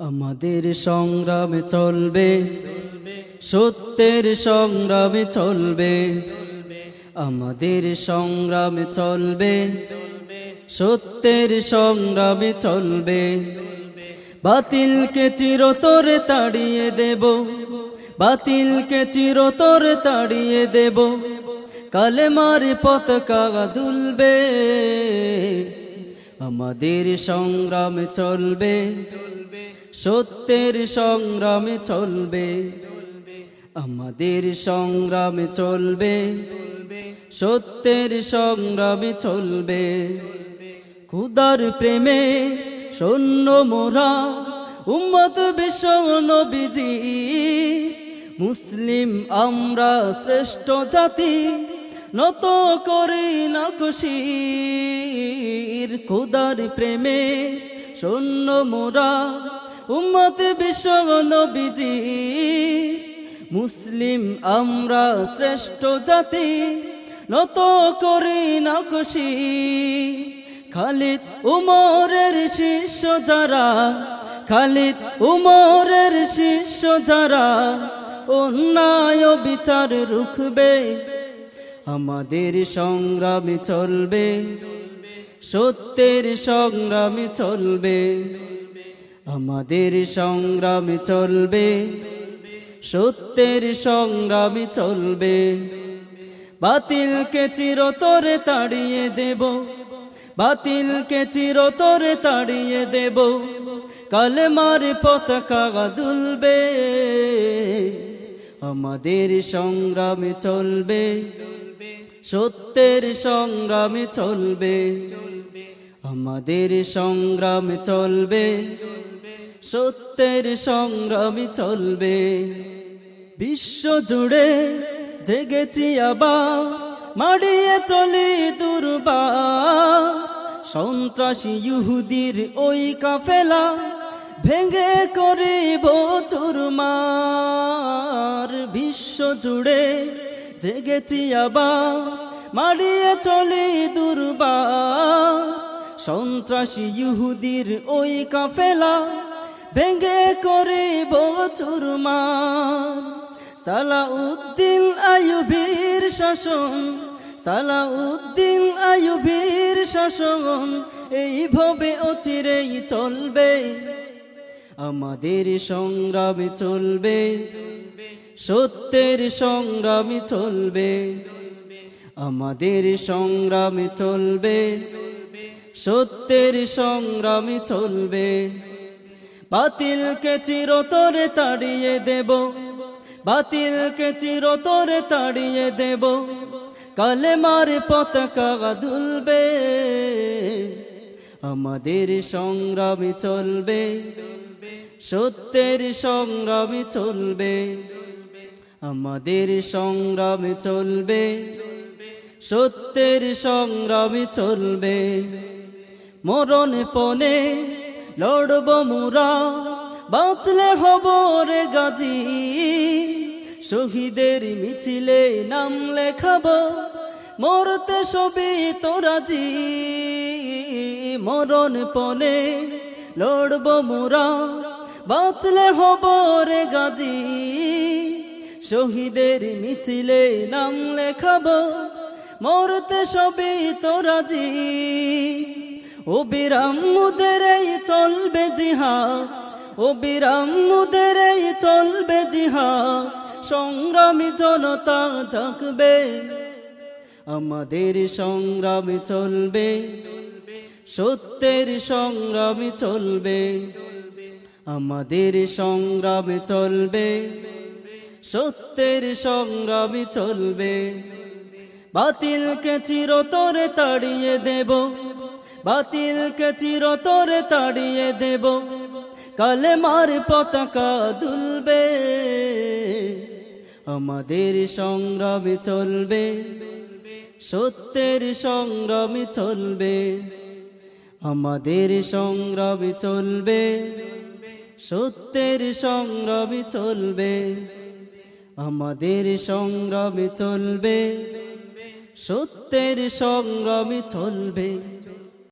আমাদের সংগ্রামে চলবে, সত্যের সংগ্রামে চলবে, আমাদের সংগ্রামে চলবে, সত্যের সংগ্রামে চলবে। বাতিলকে চিরতরে তাড়িয়ে দেব, বাতিলকে চিরতরে তাড়িয়ে দেব, কালেমার পতাকা দুলবে। আমাদের সংগ্রামে চলবে। সত্যের সংগ্রামে চলবে। আমাদের সংগ্রামে চলবে। সত্যের সংগ্রামে চলবে। খুদার প্রেমে সৈন্য মোরা, উম্মত বিশ্ব নবীজি। মুসলিম আমরা শ্রেষ্ঠ জাতি, নত করি না খুশির খুদার প্রেমে সৈন্য মোরা, উম্মত বিশ্ব নবীজি। মুসলিম আমরা শ্রেষ্ঠ জাতি, নত করি না খুশি। খালিদ উমরের শিষ্য যারা, খালিদ উমরের শিষ্য যারা, অন্যায় বিচার রুখবে, আমাদের সংগ্রামে চলবে। সত্যের সংগ্রামে চলবে, আমাদের সংগ্রামে চলবে, সত্যের সংগ্রামে চলবে। বাতিলকে চিরতরে তাড়িয়ে দেব, বাতিলকে চিরতরে তাড়িয়ে দেব, কালেমার পতাকা দুলবে, আমাদের সংগ্রামে চলবে, সত্যের সংগ্রামে চলবে। আমাদের সংগ্রাম চলবে, সত্যের সংগ্রামে চলবে। বিশ্ব জুড়ে জেগেছি আবার, মাড়িয়ে চলে দুর্বা। সন্ত্রাসী ইহুদির ওই কাফেলা ভেঙে করে চুরমার। বিশ্ব জুড়ে জেগেছি আবার মারিয়ে চলে দুর্বা। সন্ত্রাসী ইহুদির ওই কাফেলা ভেঙে করে চুরমার সালাউদ্দিন আয়ুবীর শাসন, সালাউদ্দিন আয়ুবীর শাসন, এইভাবে অচিরেই চলবে। আমাদের সংগ্রামে চলবে, সত্যের সংগ্রামে চলবে। আমাদের সংগ্রামে চলবে। সত্যের সংগ্রামে চলবে। বাতিলকে চিরতরে তাড়িয়ে দেব। বাতিলকে চিরতরে তাড়িয়ে দেব। কালেমার পতাকা দুলবে। আমাদের সংগ্রামে চলবে। সত্যের সংগ্রামে চলবে। আমাদের সংগ্রামে চলবে। সত্যের সংগ্রামে চলবে। মরণ পনে লড়ব মুরা, বাঁচলে হব রে গাজী। শহীদের মিছিলে নাম লেখাব, মরতে সবে তোরাজি মরণ পনে লড়ব মুরা, বাঁচলে হব রে গাজী। শহীদের মিছিলে নাম লেখাব, মরতে সবে তোরাজি ও বিরাম মুদের চলবে জিহাদ, ও বিরাম মুদের চলবে জিহাদ, সংগ্রামী জনতা জাগবে, আমাদের সংগ্রামে চলবে, সত্যের সংগ্রামে চলবে, আমাদের সংগ্রামে চলবে, সত্যের সংগ্রামে চলবে, বাতিলকে চিরতরে তাড়িয়ে দেব বাতিলকে চিরতরে তাড়িয়ে দেব। কালেমার পতাকা দুলবে। আমাদের সংগ্রামে চলবে। সত্যের সংগ্রামে চলবে। আমাদের সংগ্রামে চলবে। সত্যের সংগ্রামে চলবে। আমাদের সংগ্রামে চলবে। সত্যের সংগ্রামে চলবে।